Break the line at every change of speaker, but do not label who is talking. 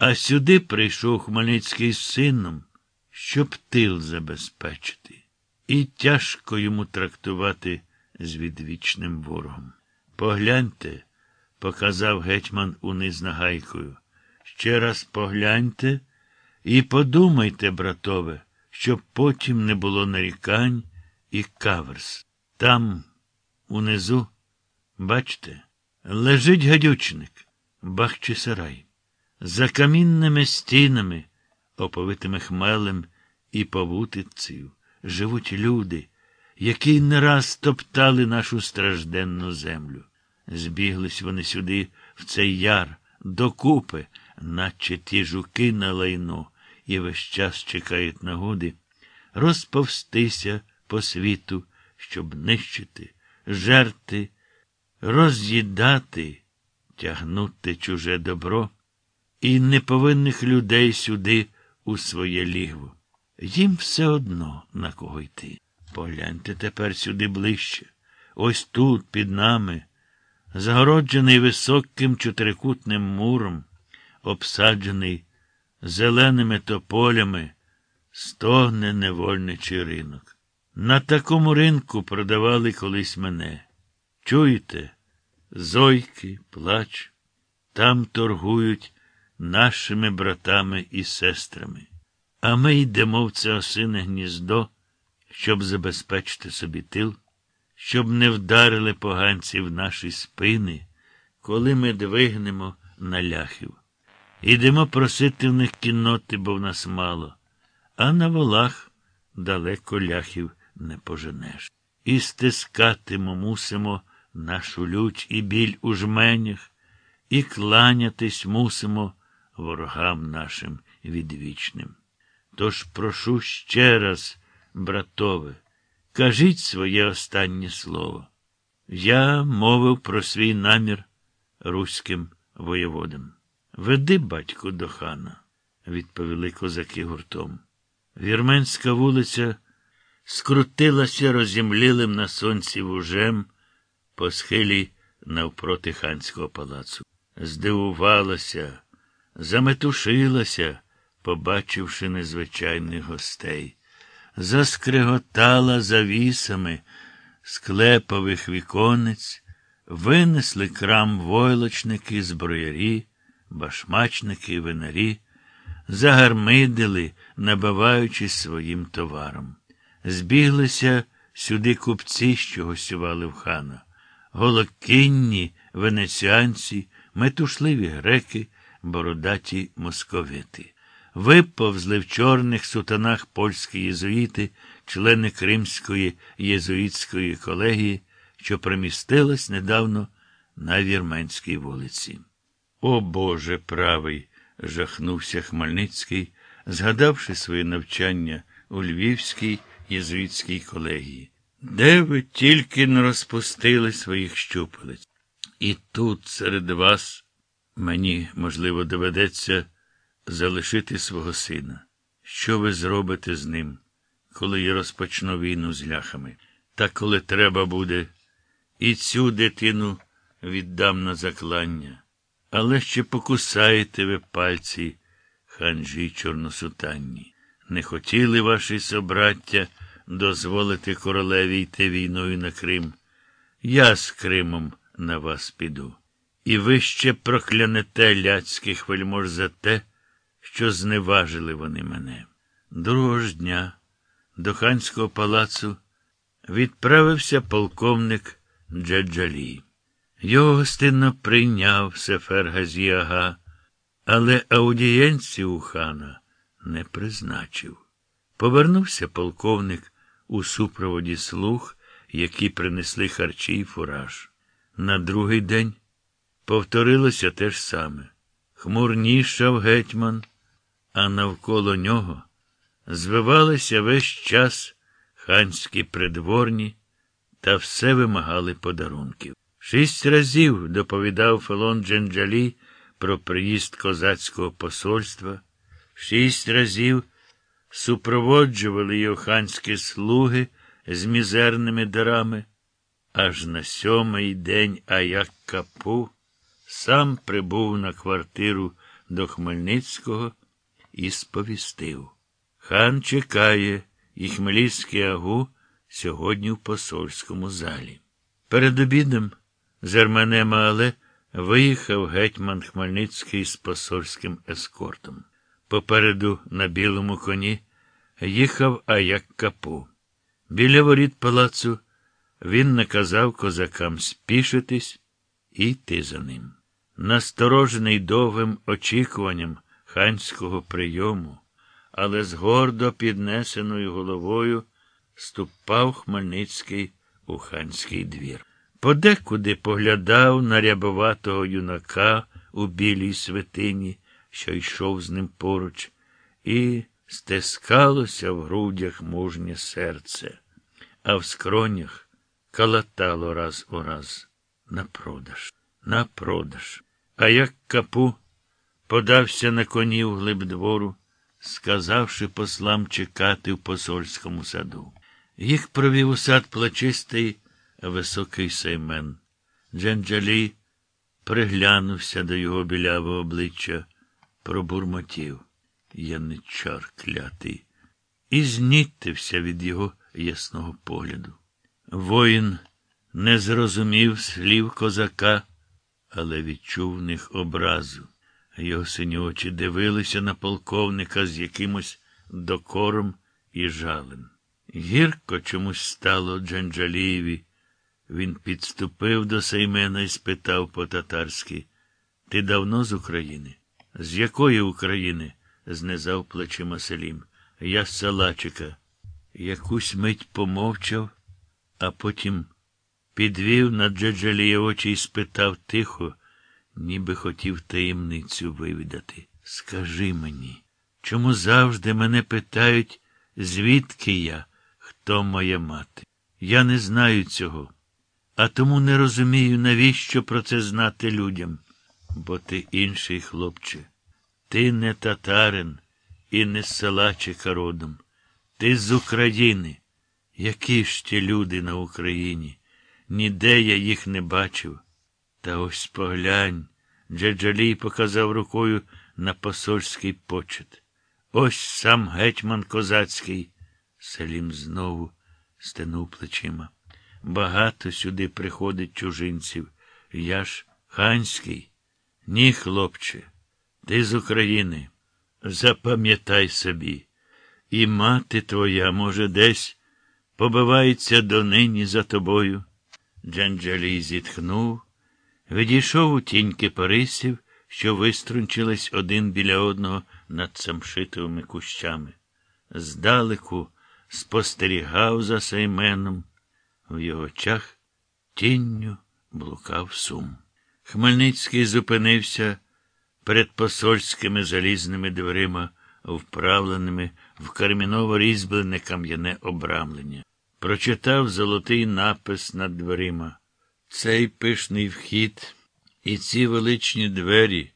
А сюди прийшов Хмельницький з сином, щоб тил забезпечити. І тяжко йому трактувати з відвічним ворогом. Погляньте, показав гетьман униз нагайкою. Ще раз погляньте і подумайте, братове, щоб потім не було нарікань і каверс. Там, унизу, бачте, лежить гадючник, Бахчисарай. За камінними стінами, оповитими хмелем і повутицею, живуть люди, які не раз топтали нашу стражденну землю. Збіглись вони сюди, в цей яр, докупи, наче ті жуки на лайно, і весь час чекають нагоди, розповстися по світу, щоб нищити, жерти, роз'їдати, тягнути чуже добро і неповинних людей сюди у своє лігво. Їм все одно на кого йти. Погляньте тепер сюди ближче. Ось тут, під нами, загороджений високим чотирикутним муром, обсаджений зеленими тополями, стогне невольничий ринок. На такому ринку продавали колись мене. Чуєте? Зойки, плач, там торгують нашими братами і сестрами. А ми йдемо в це осине гніздо, щоб забезпечити собі тил, щоб не вдарили поганці в наші спини, коли ми двигнемо на ляхів. Ідемо просити в них кінноти, бо в нас мало, а на волах далеко ляхів не поженеш. І стискатимо мусимо нашу лють і біль у жменях, і кланятись мусимо ворогам нашим відвічним. Тож прошу ще раз, братове, кажіть своє останнє слово. Я мовив про свій намір руським воєводам. Веди, батьку, до хана, відповіли козаки гуртом. Вірменська вулиця скрутилася розімлілим на сонці вужем по схилі навпроти ханського палацу. Здивувалася, заметушилася, побачивши незвичайних гостей, заскриготала завісами склепових віконець, винесли крам войлочники, зброярі, башмачники, винарі, загармидили, набиваючись своїм товаром. Збіглися сюди купці, що гостювали в хана, голокінні венеціанці, метушливі греки, бородаті московити. Виповзли в чорних сутанах польські єзуїти, члени Кримської єзуїтської колегії, що примістилась недавно на Вірменській вулиці. О Боже правий! жахнувся Хмельницький, згадавши своє навчання у Львівській єзуїтській колегії. Де ви тільки не розпустили своїх щупалець? І тут серед вас мені, можливо, доведеться залишити свого сина. Що ви зробите з ним, коли я розпочну війну з ляхами? Та коли треба буде, і цю дитину віддам на заклання. Але ще покусаєте ви пальці, ханжі чорносутанні. Не хотіли ваші собраття дозволити королеві йти війною на Крим. Я з Кримом на вас піду. І ви ще проклянете ляцьких вельмож за те, що зневажили вони мене. Другого ж дня до ханського палацу відправився полковник Джаджалі. Його гостинно прийняв Сефер Газіага, але аудієнцію у хана не призначив. Повернувся полковник у супроводі слуг, які принесли харчі й фураж. На другий день повторилося те ж саме. Хмурнішав гетьман, а навколо нього звивалися весь час ханські придворні та все вимагали подарунків. Шість разів доповідав Фелон Дженджалі про приїзд козацького посольства, шість разів супроводжували його ханські слуги з мізерними дарами, аж на сьомий день Аяк Капу сам прибув на квартиру до Хмельницького і сповістив. Хан чекає, і Хмельницький агу сьогодні в посольському залі. Перед обідом з Ерменема Але виїхав гетьман Хмельницький з посольським ескортом. Попереду на білому коні їхав Аяк Капу. Біля воріт палацу він наказав козакам спішитись і йти за ним. Насторожений довгим очікуванням ханського прийому, але з гордо піднесеною головою ступав Хмельницький у ханський двір. Подекуди поглядав на рябоватого юнака у білій святині, що йшов з ним поруч, і стискалося в грудях мужнє серце, а в скронях калатало раз у раз на продаж, на продаж. А як капу подався на коні в глиб двору, сказавши послам чекати в посольському саду. Їх провів у сад плачистий високий сеймен. Джанджалі приглянувся до його білявого обличчя, пробурмотів. Яничар клятий, і знітився від його ясного погляду. Воїн не зрозумів слів козака, але відчув в них образу. Його сині очі дивилися на полковника з якимось докором і жалем. Гірко чомусь стало Джанджалієві. Він підступив до Сеймена і спитав по-татарськи Ти давно з України? З якої України? знизав плечима Селім. Я з Салачика. Якусь мить помовчав, а потім підвів на Джаджаліє очі і спитав тихо, ніби хотів таємницю вивідати. Скажи мені, чому завжди мене питають, звідки я, хто моя мати? Я не знаю цього, а тому не розумію, навіщо про це знати людям, бо ти інший хлопче. Ти не татарин і не з Салачика родом. Ти з України. Які ж ті люди на Україні? Ніде я їх не бачив. Та ось поглянь. Джаджалій показав рукою на посольський почет. Ось сам гетьман козацький. Селім знову стенув плечима. Багато сюди приходить чужинців. Я ж ханський. Ні, хлопче. Ти з України. Запам'ятай собі. І мати твоя, може, десь побивається донині за тобою. Джанджалій зітхнув, відійшов у тінь кипарисів, що виструнчились один біля одного над самшитовими кущами. Здалеку спостерігав за Сейменом. В його очах тінню блукав сум. Хмельницький зупинився перед посольськими залізними дверима, вправленими в карміново різьблене кам'яне обрамлення. Прочитав золотий напис над дверима. Цей пишний вхід і ці величні двері